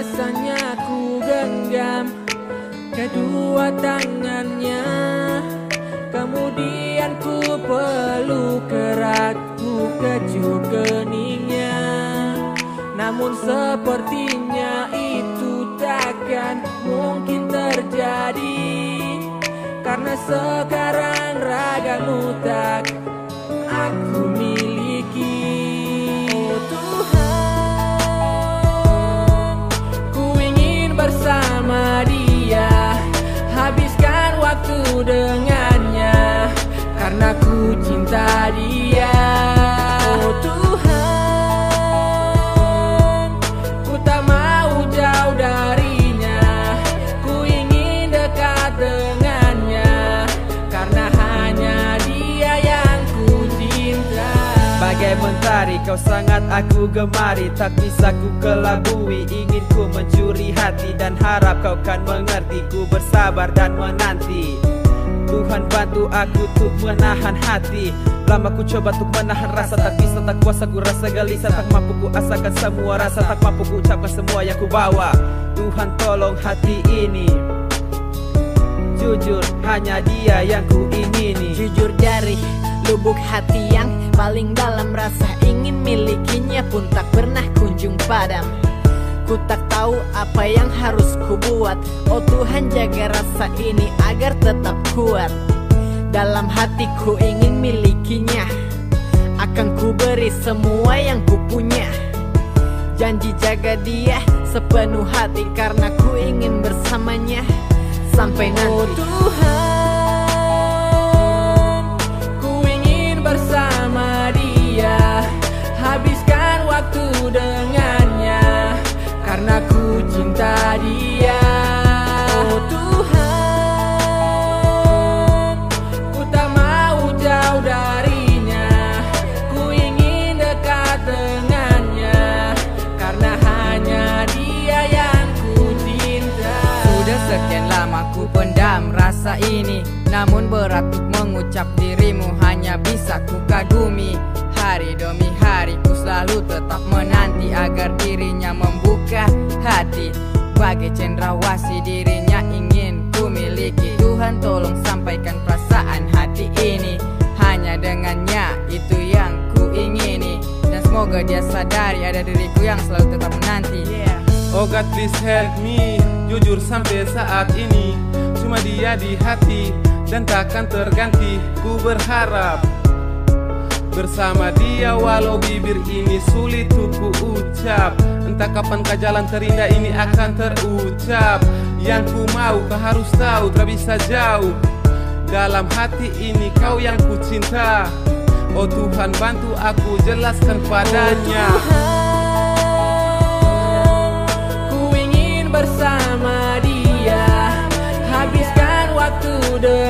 Rasanya ku genggam kedua tangannya. Kemudian ku peluk erat ku kecup keningnya. Namun sepertinya itu takkan mungkin terjadi. Karena sekarang ragamu tak dengannya Karena ku cinta dia. Oh Tuhan Ku tak mau jauh darinya. Ku ingin dekat dengannya Karena hanya dia yang ku cinta. Bagai mentari kau sangat aku gemari. Tak bisa ku kelabui Ingin ku mencuri hati Dan harap kau kan mengerti. Ku bersabar dan menanti Tuhan bantu aku untuk menahan hati. Lama ku coba untuk menahan rasa Tak bisa tak kuasa ku rasa gelisah. Tak mampu ku asakan semua rasa Tak mampu ku ucapkan semua yang ku bawa. Tuhan tolong hati ini. Jujur hanya dia yang ku ingini. Jujur dari lubuk hati yang paling dalam rasa ingin milikinya pun tak pernah kunjung padam Ku tak tahu apa yang harus ku buat. Oh Tuhan jaga rasa ini agar tetap kuat. Dalam hatiku ingin milikinya. Akan ku beri semua yang ku punya. Janji jaga dia sepenuh hati Karena ku ingin bersamanya. Sampai Oh nanti Tuhan, sekian lama ku pendam rasa ini. Namun berat mengucap dirimu Hanya bisa ku kagumi. Hari demi hari ku selalu tetap menanti Agar dirinya membuka hati. Bagai cendrawasih dirinya ingin ku miliki. Tuhan tolong sampaikan perasaan hati ini. Hanya dengannya itu yang ku ingini. Dan semoga dia sadari ada diriku yang selalu tetap menanti. Oh God please help me Jujur sampai saat ini Cuma dia di hati Dan takkan terganti. Ku berharap Bersama dia walau bibir ini sulit untuk ku ucap. Entah kapan ke jalan terindah ini akan terucap. Yang ku mau kau harus tahu tak bisa jauh. Dalam hati ini kau yang ku cinta. Oh Tuhan bantu aku jelaskan padanya. Tuhan, bersama dia. Habiskan waktu dengan